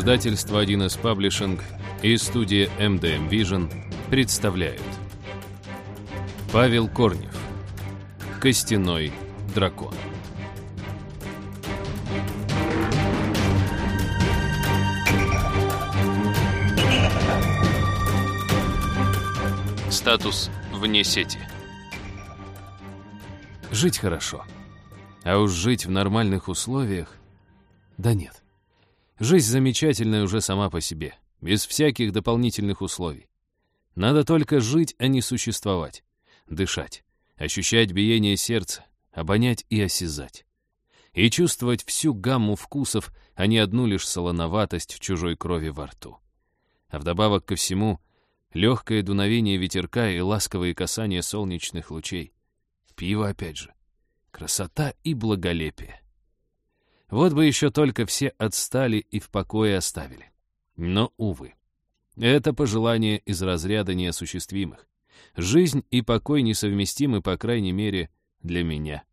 Издательство 1С Паблишинг и студия MDM Vision представляют. Павел Корнев. Костяной дракон Статус вне сети Жить хорошо. А уж жить в нормальных условиях... Да нет. Жизнь замечательная уже сама по себе, без всяких дополнительных условий. Надо только жить, а не существовать. Дышать, ощущать биение сердца, обонять и осязать. И чувствовать всю гамму вкусов, а не одну лишь солоноватость чужой крови во рту. А вдобавок ко всему, легкое дуновение ветерка и ласковые касания солнечных лучей. Пиво опять же. Красота и благолепие. Вот бы еще только все отстали и в покое оставили. Но, увы. Это пожелание из разряда неосуществимых. Жизнь и покой несовместимы, по крайней мере, для меня.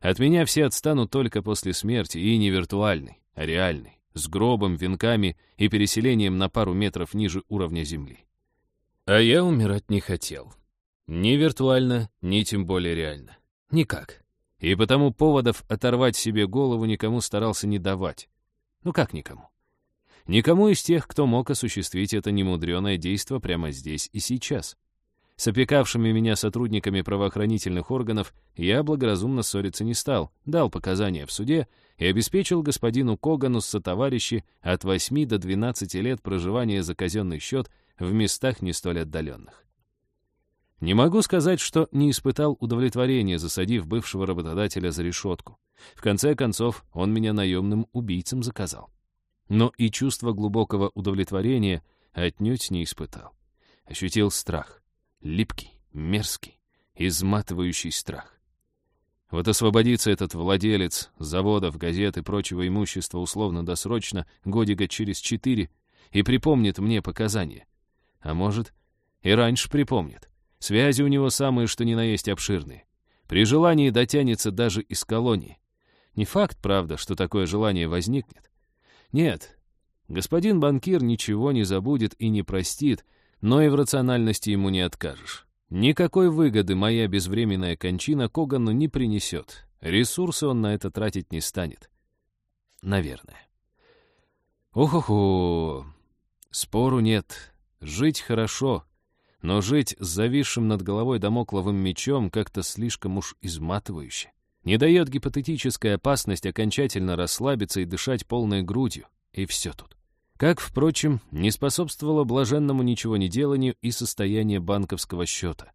От меня все отстанут только после смерти, и не виртуальной, а реальной, с гробом, венками и переселением на пару метров ниже уровня земли. А я умирать не хотел. Ни виртуально, ни тем более реально. Никак. И потому поводов оторвать себе голову никому старался не давать. Ну как никому? Никому из тех, кто мог осуществить это немудреное действо прямо здесь и сейчас. С опекавшими меня сотрудниками правоохранительных органов я благоразумно ссориться не стал, дал показания в суде и обеспечил господину Когану сотоварищи от 8 до 12 лет проживания за казенный счет в местах не столь отдаленных. Не могу сказать, что не испытал удовлетворения, засадив бывшего работодателя за решетку. В конце концов, он меня наемным убийцам заказал. Но и чувство глубокого удовлетворения отнюдь не испытал. Ощутил страх. Липкий, мерзкий, изматывающий страх. Вот освободится этот владелец заводов, газет и прочего имущества условно-досрочно годика через четыре и припомнит мне показания. А может, и раньше припомнит. Связи у него самые, что ни на есть обширные. При желании дотянется даже из колонии. Не факт, правда, что такое желание возникнет. Нет, господин банкир ничего не забудет и не простит, но и в рациональности ему не откажешь. Никакой выгоды моя безвременная кончина Когану не принесет. Ресурсы он на это тратить не станет. Наверное. Ох-охо, спору нет. Жить хорошо, но жить с зависшим над головой домокловым мечом как-то слишком уж изматывающе. Не дает гипотетическая опасность окончательно расслабиться и дышать полной грудью. И все тут. Как, впрочем, не способствовало блаженному ничего не деланию и состояние банковского счета.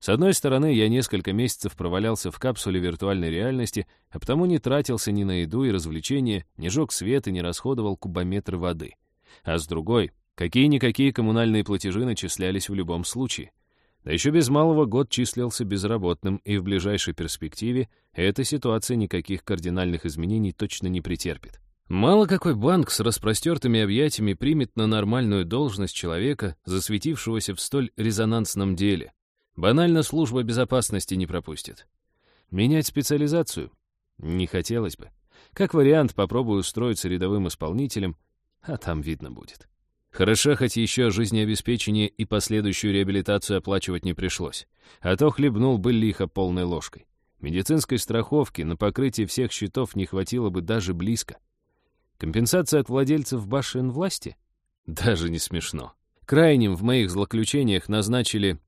С одной стороны, я несколько месяцев провалялся в капсуле виртуальной реальности, а потому не тратился ни на еду и развлечения, не жег свет и не расходовал кубометры воды. А с другой, Какие-никакие коммунальные платежи начислялись в любом случае. Да еще без малого год числился безработным, и в ближайшей перспективе эта ситуация никаких кардинальных изменений точно не претерпит. Мало какой банк с распростертыми объятиями примет на нормальную должность человека, засветившегося в столь резонансном деле. Банально служба безопасности не пропустит. Менять специализацию? Не хотелось бы. Как вариант, попробую устроиться рядовым исполнителем, а там видно будет. Хорошо, хоть еще жизнеобеспечение и последующую реабилитацию оплачивать не пришлось. А то хлебнул бы лихо полной ложкой. Медицинской страховки на покрытие всех счетов не хватило бы даже близко. Компенсация от владельцев башен власти? Даже не смешно. Крайним в моих злоключениях назначили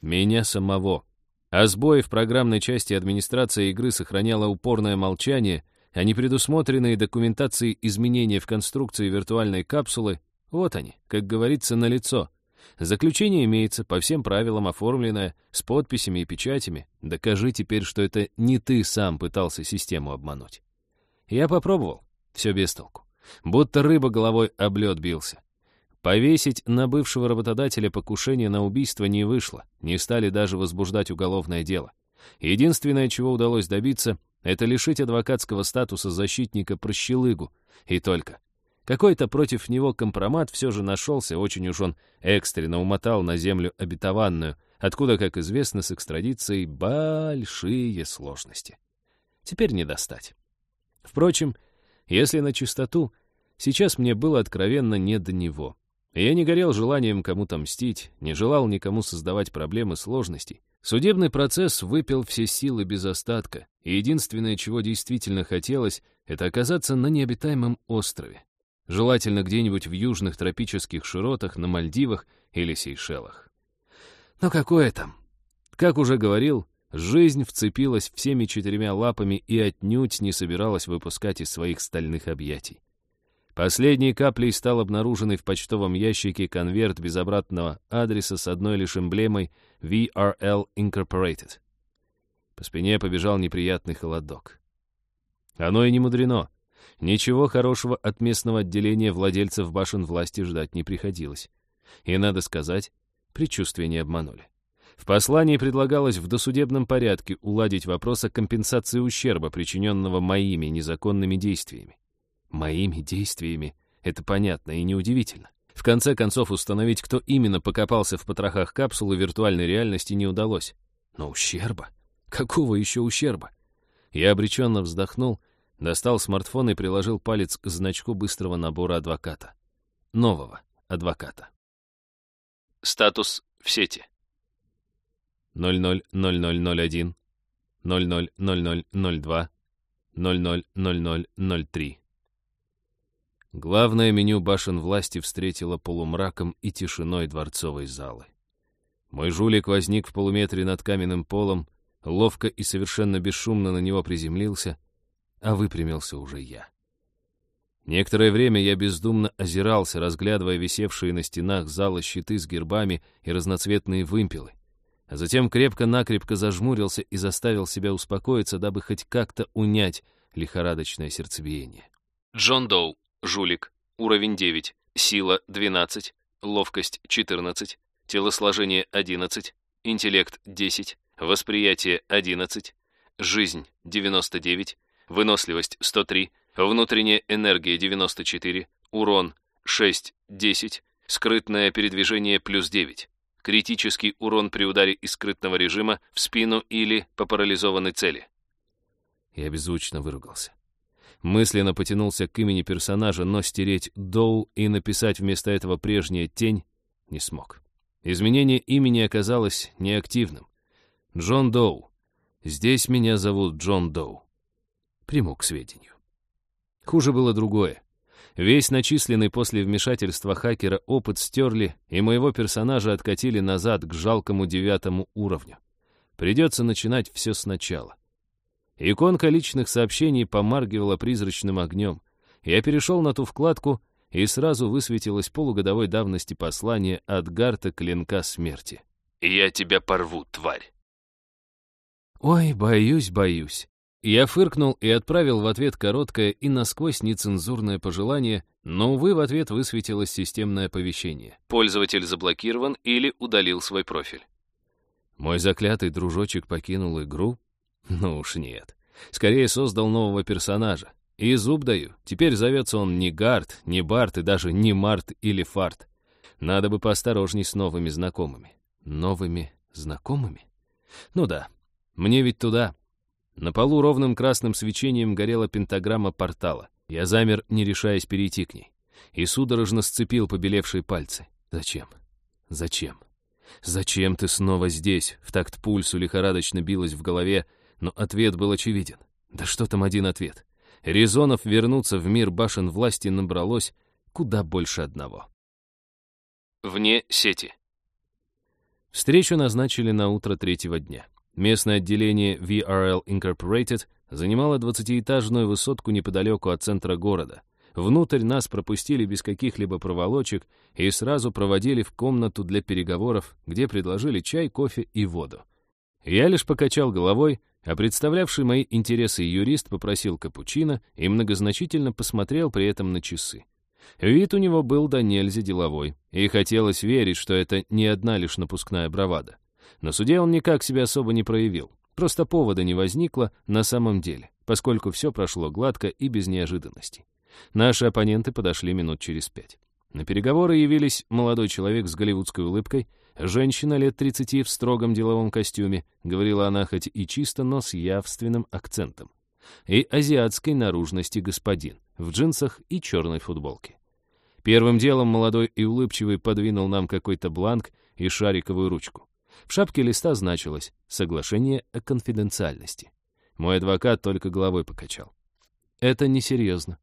меня самого. А сбои в программной части администрации игры сохраняла упорное молчание, а непредусмотренные документации изменения в конструкции виртуальной капсулы вот они, как говорится, на лицо. Заключение имеется, по всем правилам оформленное, с подписями и печатями. Докажи теперь, что это не ты сам пытался систему обмануть. Я попробовал, все без толку. Будто рыба головой об лед бился. Повесить на бывшего работодателя покушение на убийство не вышло, не стали даже возбуждать уголовное дело. Единственное, чего удалось добиться, это лишить адвокатского статуса защитника прощелыгу, и только. Какой-то против него компромат все же нашелся, очень уж он экстренно умотал на землю обетованную, откуда, как известно, с экстрадицией большие сложности. Теперь не достать. Впрочем, если на чистоту, Сейчас мне было откровенно не до него. Я не горел желанием кому-то мстить, не желал никому создавать проблемы сложностей. Судебный процесс выпил все силы без остатка, и единственное, чего действительно хотелось, это оказаться на необитаемом острове. Желательно где-нибудь в южных тропических широтах, на Мальдивах или Сейшелах. Но какое там? Как уже говорил, жизнь вцепилась всеми четырьмя лапами и отнюдь не собиралась выпускать из своих стальных объятий. Последней каплей стал обнаруженный в почтовом ящике конверт без обратного адреса с одной лишь эмблемой VRL Incorporated. По спине побежал неприятный холодок. Оно и не мудрено. Ничего хорошего от местного отделения владельцев башен власти ждать не приходилось. И, надо сказать, предчувствия не обманули. В послании предлагалось в досудебном порядке уладить вопрос о компенсации ущерба, причиненного моими незаконными действиями. Моими действиями. Это понятно и неудивительно. В конце концов, установить, кто именно покопался в потрохах капсулы виртуальной реальности, не удалось. Но ущерба? Какого еще ущерба? Я обреченно вздохнул, достал смартфон и приложил палец к значку быстрого набора адвоката. Нового адвоката. Статус в сети. 000001, 000002, 000003. Главное меню башен власти встретило полумраком и тишиной дворцовой залы. Мой жулик возник в полуметре над каменным полом, ловко и совершенно бесшумно на него приземлился, а выпрямился уже я. Некоторое время я бездумно озирался, разглядывая висевшие на стенах зала щиты с гербами и разноцветные вымпелы, а затем крепко-накрепко зажмурился и заставил себя успокоиться, дабы хоть как-то унять лихорадочное сердцебиение. Джон Доу, Жулик. Уровень 9. Сила 12. Ловкость 14. Телосложение 11. Интеллект 10. Восприятие 11. Жизнь 99. Выносливость 103. Внутренняя энергия 94. Урон 6, 10. Скрытное передвижение плюс 9. Критический урон при ударе из скрытного режима в спину или по парализованной цели. Я беззвучно выругался. Мысленно потянулся к имени персонажа, но стереть «Доу» и написать вместо этого прежнее «Тень» не смог. Изменение имени оказалось неактивным. Джон Доу. Здесь меня зовут Джон Доу. Приму к сведению. Хуже было другое. Весь начисленный после вмешательства хакера опыт стерли, и моего персонажа откатили назад к жалкому девятому уровню. Придется начинать все сначала. Иконка личных сообщений помаргивала призрачным огнем. Я перешел на ту вкладку, и сразу высветилось полугодовой давности послание от Гарта Клинка Смерти. «Я тебя порву, тварь!» Ой, боюсь, боюсь. Я фыркнул и отправил в ответ короткое и насквозь нецензурное пожелание, но, увы, в ответ высветилось системное оповещение. Пользователь заблокирован или удалил свой профиль. Мой заклятый дружочек покинул игру? Ну уж нет. Скорее создал нового персонажа. И зуб даю, теперь зовется он не Гард, не Барт и даже не Март или Фарт. Надо бы поосторожней с новыми знакомыми. Новыми знакомыми? Ну да, мне ведь туда. На полу ровным красным свечением горела пентаграмма портала. Я замер, не решаясь перейти к ней. И судорожно сцепил побелевшие пальцы. Зачем? Зачем? Зачем ты снова здесь? В такт пульсу лихорадочно билось в голове, но ответ был очевиден. Да что там один ответ? Резонов вернуться в мир башен власти набралось куда больше одного. Вне сети. Встречу назначили на утро третьего дня. Местное отделение VRL Incorporated занимало двадцатиэтажную высотку неподалеку от центра города. Внутрь нас пропустили без каких-либо проволочек и сразу проводили в комнату для переговоров, где предложили чай, кофе и воду. Я лишь покачал головой, а представлявший мои интересы юрист попросил капучино и многозначительно посмотрел при этом на часы. Вид у него был до нельзя деловой, и хотелось верить, что это не одна лишь напускная бравада. На суде он никак себя особо не проявил, просто повода не возникло на самом деле, поскольку все прошло гладко и без неожиданностей. Наши оппоненты подошли минут через пять. На переговоры явились молодой человек с голливудской улыбкой, Женщина лет 30 в строгом деловом костюме, говорила она хоть и чисто, но с явственным акцентом. И азиатской наружности господин, в джинсах и черной футболке. Первым делом молодой и улыбчивый подвинул нам какой-то бланк и шариковую ручку. В шапке листа значилось «Соглашение о конфиденциальности». Мой адвокат только головой покачал. «Это несерьезно.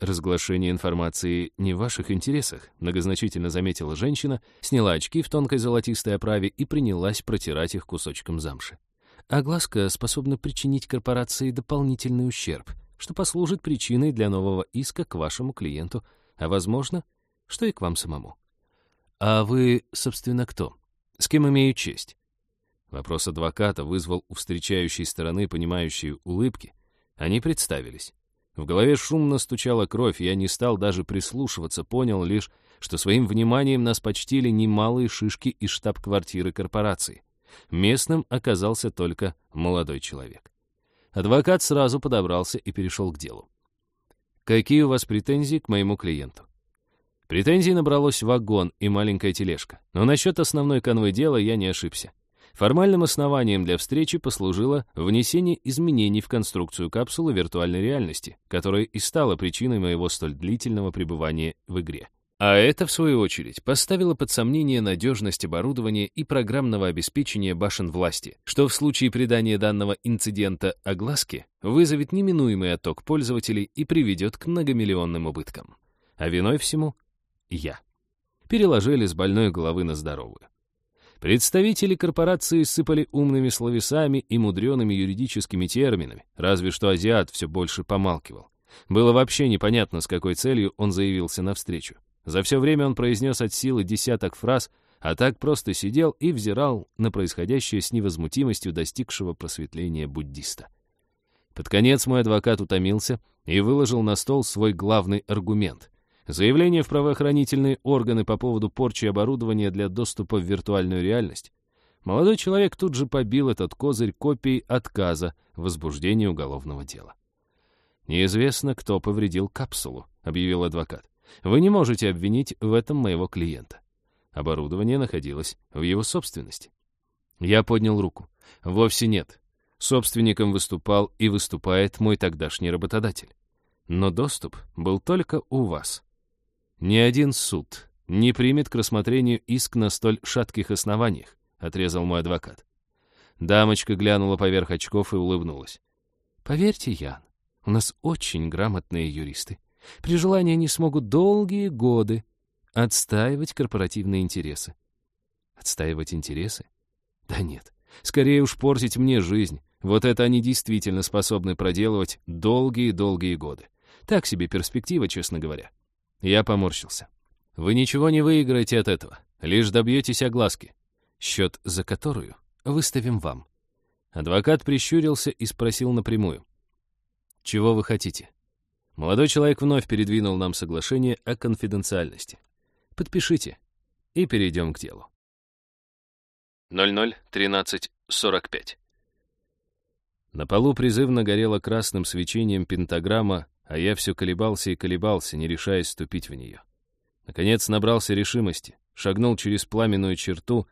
«Разглашение информации не в ваших интересах», многозначительно заметила женщина, сняла очки в тонкой золотистой оправе и принялась протирать их кусочком замши. Огласка способна причинить корпорации дополнительный ущерб, что послужит причиной для нового иска к вашему клиенту, а, возможно, что и к вам самому. «А вы, собственно, кто? С кем имею честь?» Вопрос адвоката вызвал у встречающей стороны понимающие улыбки. Они представились. В голове шумно стучала кровь, я не стал даже прислушиваться, понял лишь, что своим вниманием нас почтили немалые шишки из штаб-квартиры корпорации. Местным оказался только молодой человек. Адвокат сразу подобрался и перешел к делу. «Какие у вас претензии к моему клиенту?» Претензий набралось вагон и маленькая тележка. Но насчет основной конвы дела я не ошибся. Формальным основанием для встречи послужило внесение изменений в конструкцию капсулы виртуальной реальности, которая и стала причиной моего столь длительного пребывания в игре. А это, в свою очередь, поставило под сомнение надежность оборудования и программного обеспечения башен власти, что в случае придания данного инцидента огласке вызовет неминуемый отток пользователей и приведет к многомиллионным убыткам. А виной всему — я. Переложили с больной головы на здоровую. Представители корпорации сыпали умными словесами и мудреными юридическими терминами, разве что азиат все больше помалкивал. Было вообще непонятно, с какой целью он заявился навстречу. За все время он произнес от силы десяток фраз, а так просто сидел и взирал на происходящее с невозмутимостью достигшего просветления буддиста. Под конец мой адвокат утомился и выложил на стол свой главный аргумент. Заявление в правоохранительные органы по поводу порчи оборудования для доступа в виртуальную реальность. Молодой человек тут же побил этот козырь копией отказа в возбуждении уголовного дела. «Неизвестно, кто повредил капсулу», — объявил адвокат. «Вы не можете обвинить в этом моего клиента. Оборудование находилось в его собственности». Я поднял руку. «Вовсе нет. Собственником выступал и выступает мой тогдашний работодатель. Но доступ был только у вас. Ни один суд не примет к рассмотрению иск на столь шатких основаниях, отрезал мой адвокат. Дамочка глянула поверх очков и улыбнулась. Поверьте, Ян, у нас очень грамотные юристы. При желании они смогут долгие годы отстаивать корпоративные интересы. Отстаивать интересы? Да нет, скорее уж портить мне жизнь. Вот это они действительно способны проделывать долгие-долгие годы. Так себе перспектива, честно говоря. Я поморщился. Вы ничего не выиграете от этого, лишь добьетесь огласки, счет за которую выставим вам. Адвокат прищурился и спросил напрямую. «Чего вы хотите?» Молодой человек вновь передвинул нам соглашение о конфиденциальности. «Подпишите, и перейдем к делу». 00.13.45 На полу призывно горела красным свечением пентаграмма а я все колебался и колебался, не решаясь ступить в нее. Наконец набрался решимости, шагнул через пламенную черту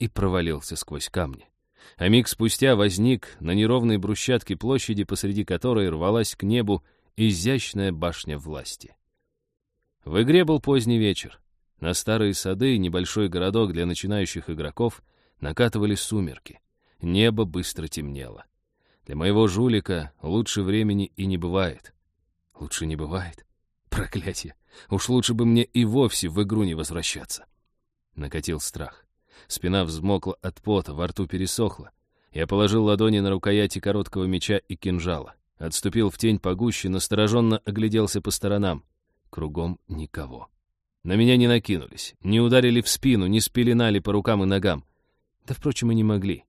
и провалился сквозь камни. А миг спустя возник на неровной брусчатке площади, посреди которой рвалась к небу изящная башня власти. В игре был поздний вечер. На старые сады, небольшой городок для начинающих игроков, накатывали сумерки. Небо быстро темнело. Для моего жулика лучше времени и не бывает. Лучше не бывает. Проклятие. Уж лучше бы мне и вовсе в игру не возвращаться. Накатил страх. Спина взмокла от пота, во рту пересохла. Я положил ладони на рукояти короткого меча и кинжала. Отступил в тень погуще, настороженно огляделся по сторонам. Кругом никого. На меня не накинулись, не ударили в спину, не спеленали по рукам и ногам. Да, впрочем, и не могли.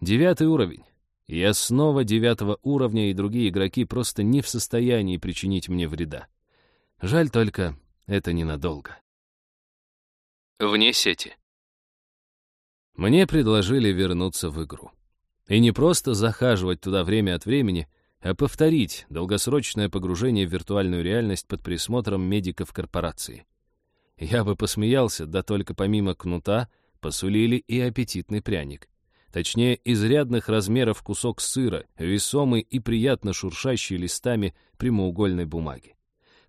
Девятый уровень. Я снова девятого уровня, и другие игроки просто не в состоянии причинить мне вреда. Жаль только, это ненадолго. Вне сети. Мне предложили вернуться в игру. И не просто захаживать туда время от времени, а повторить долгосрочное погружение в виртуальную реальность под присмотром медиков корпорации. Я бы посмеялся, да только помимо кнута посулили и аппетитный пряник точнее, изрядных размеров кусок сыра, весомый и приятно шуршащий листами прямоугольной бумаги.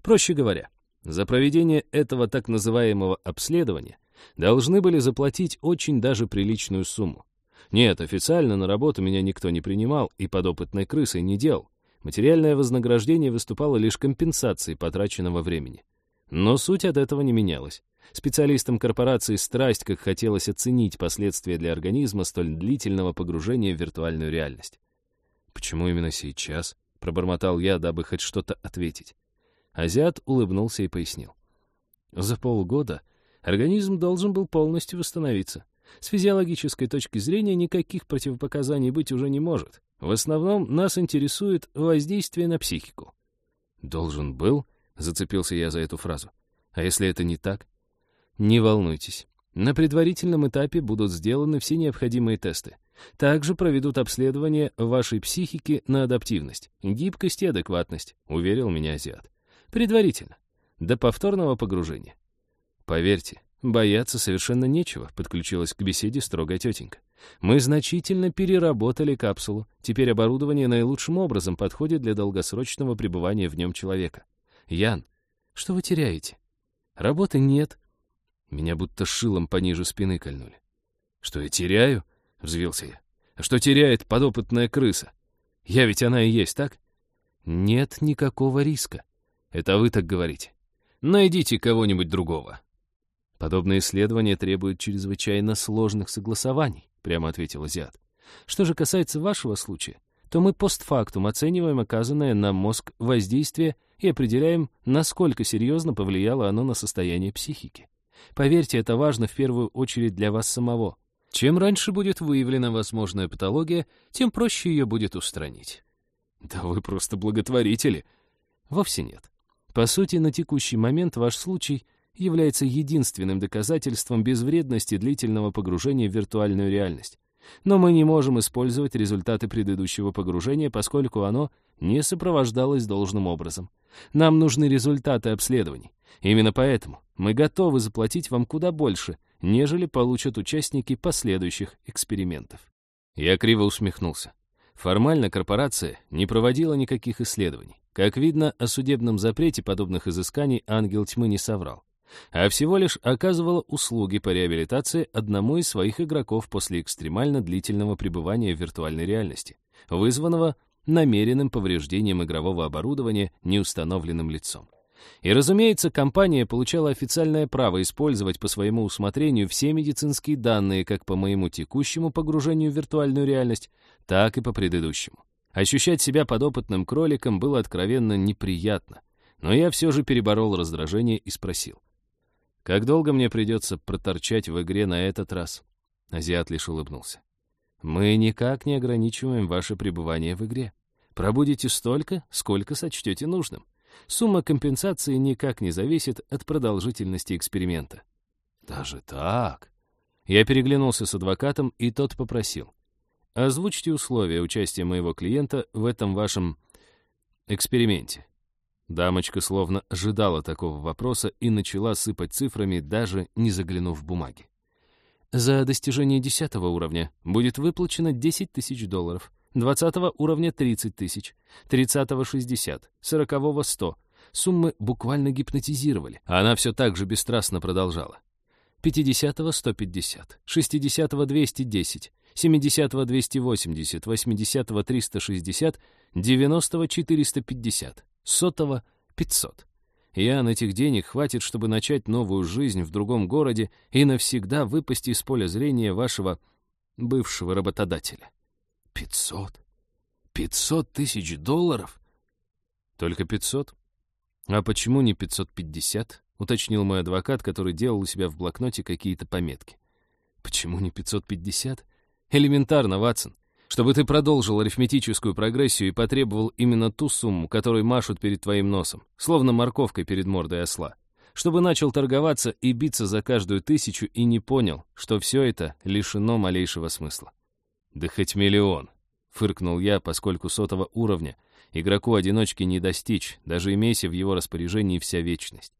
Проще говоря, за проведение этого так называемого обследования должны были заплатить очень даже приличную сумму. Нет, официально на работу меня никто не принимал и подопытной крысой не делал. Материальное вознаграждение выступало лишь компенсацией потраченного времени. Но суть от этого не менялась. Специалистам корпорации страсть, как хотелось оценить последствия для организма столь длительного погружения в виртуальную реальность. «Почему именно сейчас?» — пробормотал я, дабы хоть что-то ответить. Азиат улыбнулся и пояснил. «За полгода организм должен был полностью восстановиться. С физиологической точки зрения никаких противопоказаний быть уже не может. В основном нас интересует воздействие на психику». «Должен был?» — зацепился я за эту фразу. «А если это не так?» Не волнуйтесь. На предварительном этапе будут сделаны все необходимые тесты. Также проведут обследование вашей психики на адаптивность, гибкость и адекватность, уверил меня азиат. Предварительно. До повторного погружения. Поверьте, бояться совершенно нечего, подключилась к беседе строгая тетенька. Мы значительно переработали капсулу. Теперь оборудование наилучшим образом подходит для долгосрочного пребывания в нем человека. Ян, что вы теряете? Работы нет, меня будто шилом пониже спины кольнули. «Что я теряю?» — взвился я. «А что теряет подопытная крыса? Я ведь она и есть, так?» «Нет никакого риска. Это вы так говорите. Найдите кого-нибудь другого». «Подобные исследования требуют чрезвычайно сложных согласований», — прямо ответил азиат. «Что же касается вашего случая, то мы постфактум оцениваем оказанное на мозг воздействие и определяем, насколько серьезно повлияло оно на состояние психики. Поверьте, это важно в первую очередь для вас самого. Чем раньше будет выявлена возможная патология, тем проще ее будет устранить. Да вы просто благотворители. Вовсе нет. По сути, на текущий момент ваш случай является единственным доказательством безвредности длительного погружения в виртуальную реальность. Но мы не можем использовать результаты предыдущего погружения, поскольку оно не сопровождалось должным образом. Нам нужны результаты обследований. Именно поэтому мы готовы заплатить вам куда больше, нежели получат участники последующих экспериментов. Я криво усмехнулся. Формально корпорация не проводила никаких исследований. Как видно, о судебном запрете подобных изысканий ангел тьмы не соврал, а всего лишь оказывала услуги по реабилитации одному из своих игроков после экстремально длительного пребывания в виртуальной реальности, вызванного намеренным повреждением игрового оборудования неустановленным лицом. И, разумеется, компания получала официальное право использовать по своему усмотрению все медицинские данные как по моему текущему погружению в виртуальную реальность, так и по предыдущему. Ощущать себя подопытным кроликом было откровенно неприятно, но я все же переборол раздражение и спросил. «Как долго мне придется проторчать в игре на этот раз?» Азиат лишь улыбнулся. «Мы никак не ограничиваем ваше пребывание в игре. Пробудете столько, сколько сочтете нужным. Сумма компенсации никак не зависит от продолжительности эксперимента. Даже так? Я переглянулся с адвокатом, и тот попросил. Озвучьте условия участия моего клиента в этом вашем эксперименте. Дамочка словно ожидала такого вопроса и начала сыпать цифрами, даже не заглянув в бумаги. За достижение десятого уровня будет выплачено 10 тысяч долларов. 20 уровня 30 тысяч, 30-го 60, 40-го 100. Суммы буквально гипнотизировали, она все так же бесстрастно продолжала. 50-го 150, 60-го 210, 70-го 280, 80-го 360, 90-го 450, 100-го 500. Ян, этих денег хватит, чтобы начать новую жизнь в другом городе и навсегда выпасть из поля зрения вашего бывшего работодателя. Пятьсот? Пятьсот тысяч долларов? Только пятьсот? А почему не пятьсот пятьдесят? Уточнил мой адвокат, который делал у себя в блокноте какие-то пометки. Почему не пятьсот пятьдесят? Элементарно, Ватсон. Чтобы ты продолжил арифметическую прогрессию и потребовал именно ту сумму, которой машут перед твоим носом, словно морковкой перед мордой осла. Чтобы начал торговаться и биться за каждую тысячу и не понял, что все это лишено малейшего смысла. «Да хоть миллион», — фыркнул я, поскольку сотого уровня игроку-одиночке не достичь, даже имейся в его распоряжении вся вечность.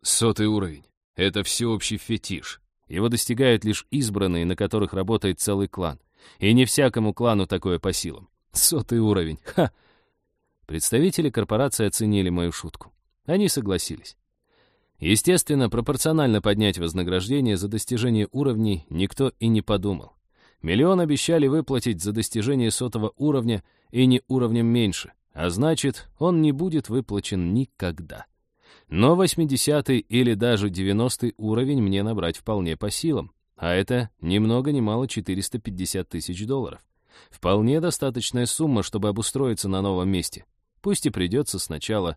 Сотый уровень — это всеобщий фетиш. Его достигают лишь избранные, на которых работает целый клан. И не всякому клану такое по силам. Сотый уровень, ха! Представители корпорации оценили мою шутку. Они согласились. Естественно, пропорционально поднять вознаграждение за достижение уровней никто и не подумал. Миллион обещали выплатить за достижение сотого уровня и не уровнем меньше, а значит, он не будет выплачен никогда. Но 80 или даже 90 уровень мне набрать вполне по силам, а это ни много ни мало 450 тысяч долларов. Вполне достаточная сумма, чтобы обустроиться на новом месте. Пусть и придется сначала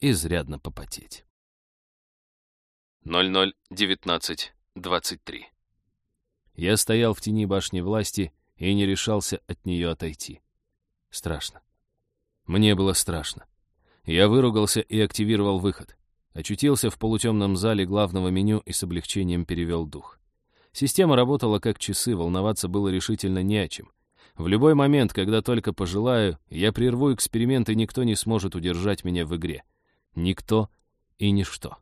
изрядно попотеть. 00.19.23 Я стоял в тени башни власти и не решался от нее отойти. Страшно. Мне было страшно. Я выругался и активировал выход. Очутился в полутемном зале главного меню и с облегчением перевел дух. Система работала как часы, волноваться было решительно не о чем. В любой момент, когда только пожелаю, я прерву эксперимент, и никто не сможет удержать меня в игре. Никто и ничто.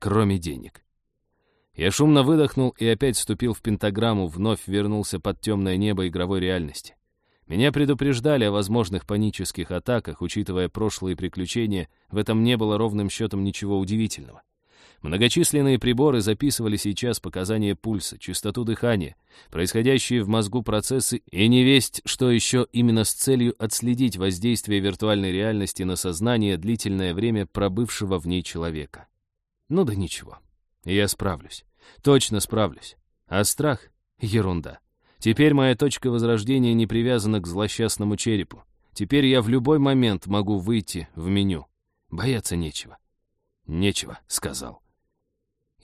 Кроме денег. Я шумно выдохнул и опять вступил в пентаграмму, вновь вернулся под темное небо игровой реальности. Меня предупреждали о возможных панических атаках, учитывая прошлые приключения, в этом не было ровным счетом ничего удивительного. Многочисленные приборы записывали сейчас показания пульса, частоту дыхания, происходящие в мозгу процессы и не весть, что еще именно с целью отследить воздействие виртуальной реальности на сознание длительное время пробывшего в ней человека. Ну да ничего, я справлюсь, точно справлюсь. А страх — ерунда. Теперь моя точка возрождения не привязана к злосчастному черепу. Теперь я в любой момент могу выйти в меню. Бояться нечего. Нечего, сказал.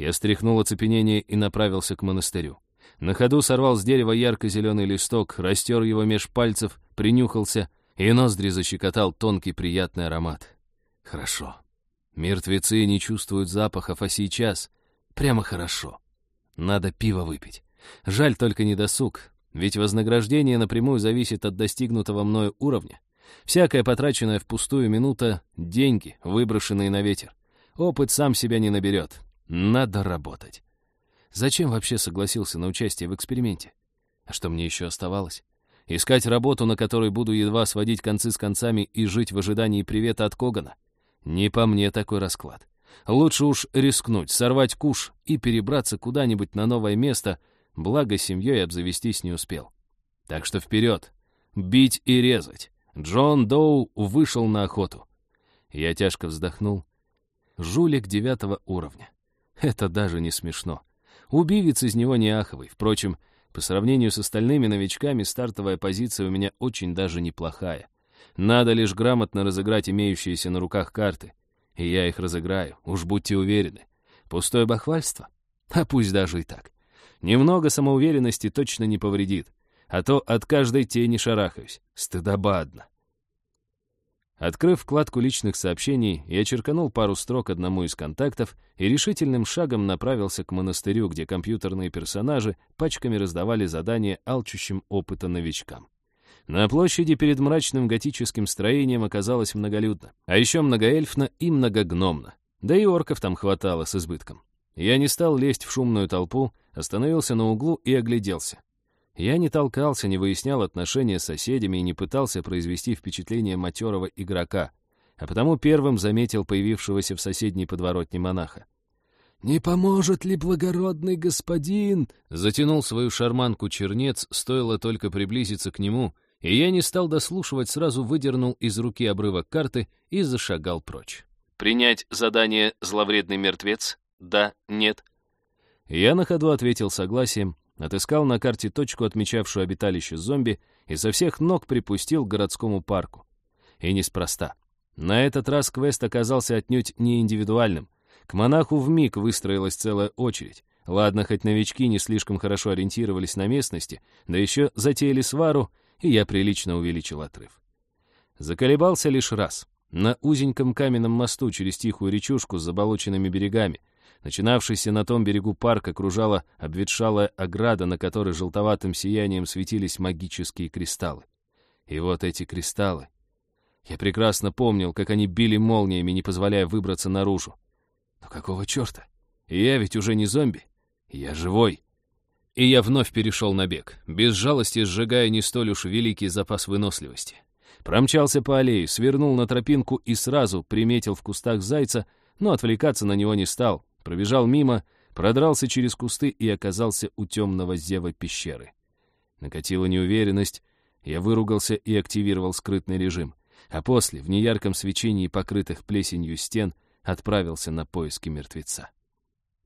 Я стряхнул оцепенение и направился к монастырю. На ходу сорвал с дерева ярко-зеленый листок, растер его меж пальцев, принюхался, и ноздри защекотал тонкий приятный аромат. Хорошо. Мертвецы не чувствуют запахов, а сейчас прямо хорошо. Надо пиво выпить. Жаль только не досуг, ведь вознаграждение напрямую зависит от достигнутого мною уровня. Всякая потраченная впустую минута — деньги, выброшенные на ветер. Опыт сам себя не наберет. Надо работать. Зачем вообще согласился на участие в эксперименте? А что мне еще оставалось? Искать работу, на которой буду едва сводить концы с концами и жить в ожидании привета от Когана? Не по мне такой расклад. Лучше уж рискнуть, сорвать куш и перебраться куда-нибудь на новое место, благо семьей обзавестись не успел. Так что вперед! Бить и резать! Джон Доу вышел на охоту. Я тяжко вздохнул. Жулик девятого уровня. Это даже не смешно. Убивец из него не аховый. Впрочем, по сравнению с остальными новичками, стартовая позиция у меня очень даже неплохая. Надо лишь грамотно разыграть имеющиеся на руках карты. И я их разыграю, уж будьте уверены. Пустое бахвальство? А пусть даже и так. Немного самоуверенности точно не повредит. А то от каждой тени шарахаюсь. Стыдоба одна. Открыв вкладку личных сообщений, я черканул пару строк одному из контактов и решительным шагом направился к монастырю, где компьютерные персонажи пачками раздавали задания алчущим опыта новичкам. На площади перед мрачным готическим строением оказалось многолюдно, а еще многоэльфно и многогномно. Да и орков там хватало с избытком. Я не стал лезть в шумную толпу, остановился на углу и огляделся. Я не толкался, не выяснял отношения с соседями и не пытался произвести впечатление матерого игрока, а потому первым заметил появившегося в соседней подворотне монаха. «Не поможет ли благородный господин?» Затянул свою шарманку чернец, стоило только приблизиться к нему, и я не стал дослушивать, сразу выдернул из руки обрывок карты и зашагал прочь. «Принять задание «Зловредный мертвец»? Да, нет?» Я на ходу ответил согласием, Отыскал на карте точку, отмечавшую обиталище зомби, и со всех ног припустил к городскому парку. И неспроста. На этот раз квест оказался отнюдь не индивидуальным. К монаху вмиг выстроилась целая очередь. Ладно, хоть новички не слишком хорошо ориентировались на местности, да еще затеяли свару, и я прилично увеличил отрыв. Заколебался лишь раз. На узеньком каменном мосту через тихую речушку с заболоченными берегами, Начинавшийся на том берегу парк окружала обветшалая ограда, на которой желтоватым сиянием светились магические кристаллы. И вот эти кристаллы. Я прекрасно помнил, как они били молниями, не позволяя выбраться наружу. Но какого черта? Я ведь уже не зомби. Я живой. И я вновь перешел на бег, без жалости сжигая не столь уж великий запас выносливости. Промчался по аллее, свернул на тропинку и сразу приметил в кустах зайца, но отвлекаться на него не стал. Пробежал мимо, продрался через кусты и оказался у темного зева пещеры. Накатила неуверенность, я выругался и активировал скрытный режим, а после, в неярком свечении покрытых плесенью стен, отправился на поиски мертвеца.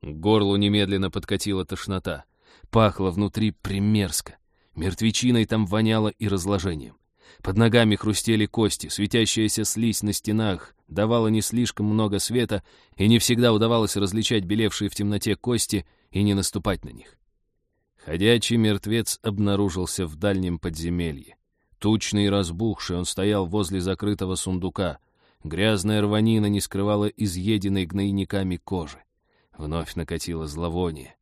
К горлу немедленно подкатила тошнота. Пахло внутри примерзко. Мертвечиной там воняло и разложением. Под ногами хрустели кости, светящаяся слизь на стенах давала не слишком много света, и не всегда удавалось различать белевшие в темноте кости и не наступать на них. Ходячий мертвец обнаружился в дальнем подземелье. Тучный и разбухший, он стоял возле закрытого сундука. Грязная рванина не скрывала изъеденной гнойниками кожи. Вновь накатило зловоние.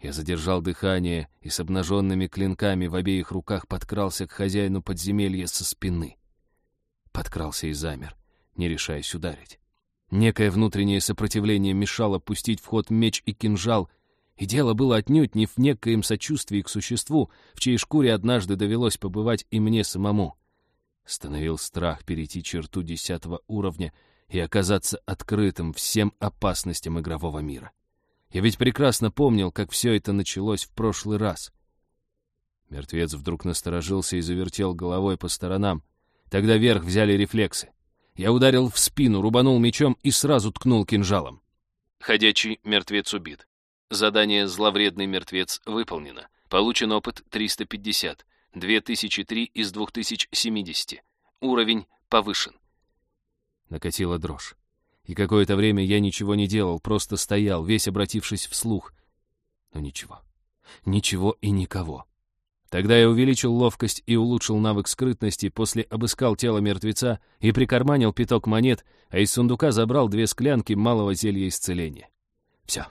Я задержал дыхание и с обнаженными клинками в обеих руках подкрался к хозяину подземелья со спины. Подкрался и замер, не решаясь ударить. Некое внутреннее сопротивление мешало пустить в ход меч и кинжал, и дело было отнюдь не в некоем сочувствии к существу, в чьей шкуре однажды довелось побывать и мне самому. Становил страх перейти черту десятого уровня и оказаться открытым всем опасностям игрового мира. Я ведь прекрасно помнил, как все это началось в прошлый раз. Мертвец вдруг насторожился и завертел головой по сторонам. Тогда вверх взяли рефлексы. Я ударил в спину, рубанул мечом и сразу ткнул кинжалом. Ходячий мертвец убит. Задание «Зловредный мертвец» выполнено. Получен опыт 350. 2003 из 2070. Уровень повышен. Накатила дрожь. И какое-то время я ничего не делал, просто стоял, весь обратившись вслух. Но ничего. Ничего и никого. Тогда я увеличил ловкость и улучшил навык скрытности, после обыскал тело мертвеца и прикарманил пяток монет, а из сундука забрал две склянки малого зелья исцеления. Все.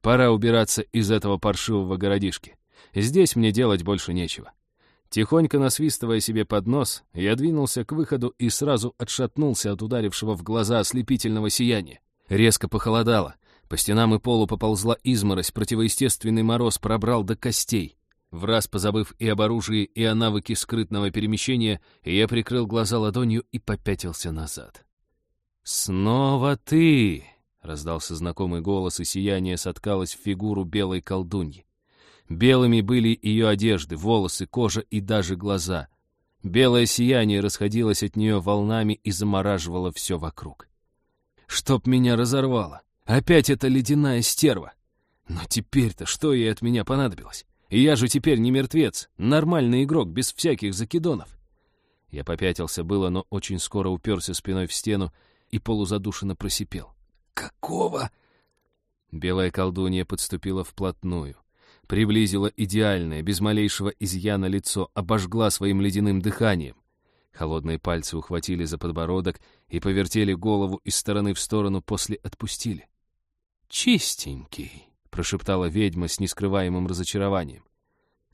Пора убираться из этого паршивого городишки. Здесь мне делать больше нечего. Тихонько насвистывая себе под нос, я двинулся к выходу и сразу отшатнулся от ударившего в глаза ослепительного сияния. Резко похолодало. По стенам и полу поползла изморозь, противоестественный мороз пробрал до костей. В раз позабыв и об оружии, и о навыке скрытного перемещения, я прикрыл глаза ладонью и попятился назад. «Снова ты!» — раздался знакомый голос, и сияние соткалось в фигуру белой колдуньи. Белыми были ее одежды, волосы, кожа и даже глаза. Белое сияние расходилось от нее волнами и замораживало все вокруг. Чтоб меня разорвало! Опять эта ледяная стерва! Но теперь-то что ей от меня понадобилось? Я же теперь не мертвец, нормальный игрок, без всяких закидонов. Я попятился было, но очень скоро уперся спиной в стену и полузадушенно просипел. «Какого?» Белая колдунья подступила вплотную приблизила идеальное, без малейшего изъяна лицо, обожгла своим ледяным дыханием. Холодные пальцы ухватили за подбородок и повертели голову из стороны в сторону, после отпустили. «Чистенький», — прошептала ведьма с нескрываемым разочарованием.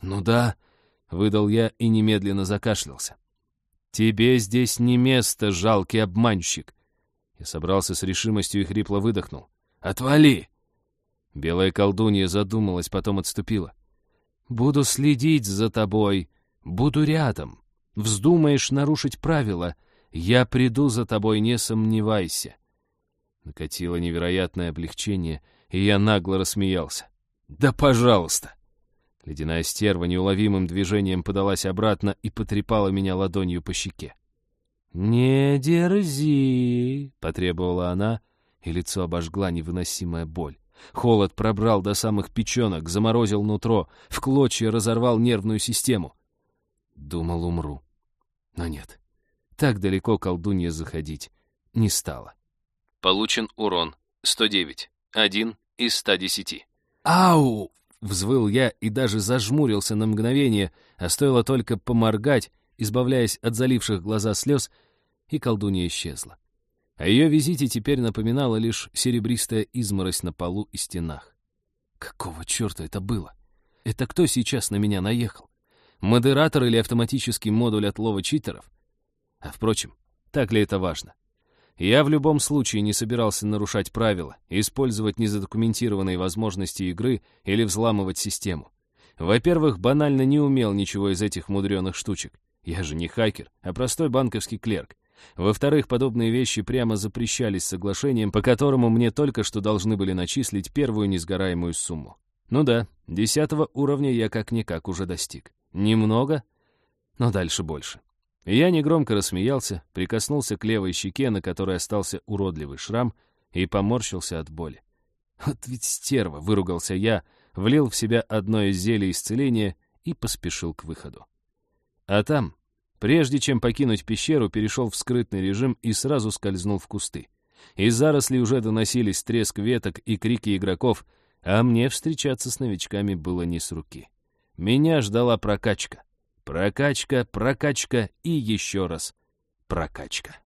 «Ну да», — выдал я и немедленно закашлялся. «Тебе здесь не место, жалкий обманщик!» Я собрался с решимостью и хрипло выдохнул. «Отвали!» Белая колдунья задумалась, потом отступила. «Буду следить за тобой, буду рядом. Вздумаешь нарушить правила, я приду за тобой, не сомневайся». Накатило невероятное облегчение, и я нагло рассмеялся. «Да пожалуйста!» Ледяная стерва неуловимым движением подалась обратно и потрепала меня ладонью по щеке. «Не дерзи!» — потребовала она, и лицо обожгла невыносимая боль. Холод пробрал до самых печенок, заморозил нутро, в клочья разорвал нервную систему. Думал, умру. Но нет, так далеко колдунья заходить не стала. Получен урон 109, один из 110. «Ау!» — взвыл я и даже зажмурился на мгновение, а стоило только поморгать, избавляясь от заливших глаза слез, и колдунья исчезла. О ее визите теперь напоминала лишь серебристая изморозь на полу и стенах. Какого черта это было? Это кто сейчас на меня наехал? Модератор или автоматический модуль отлова читеров? А впрочем, так ли это важно? Я в любом случае не собирался нарушать правила, использовать незадокументированные возможности игры или взламывать систему. Во-первых, банально не умел ничего из этих мудреных штучек. Я же не хакер, а простой банковский клерк. Во-вторых, подобные вещи прямо запрещались соглашением, по которому мне только что должны были начислить первую несгораемую сумму. Ну да, десятого уровня я как-никак уже достиг. Немного, но дальше больше. Я негромко рассмеялся, прикоснулся к левой щеке, на которой остался уродливый шрам, и поморщился от боли. Вот ведь стерва, выругался я, влил в себя одно из зелий исцеления и поспешил к выходу. А там, прежде чем покинуть пещеру, перешел в скрытный режим и сразу скользнул в кусты. Из зарослей уже доносились треск веток и крики игроков, а мне встречаться с новичками было не с руки. Меня ждала прокачка. Прокачка, прокачка и еще раз прокачка.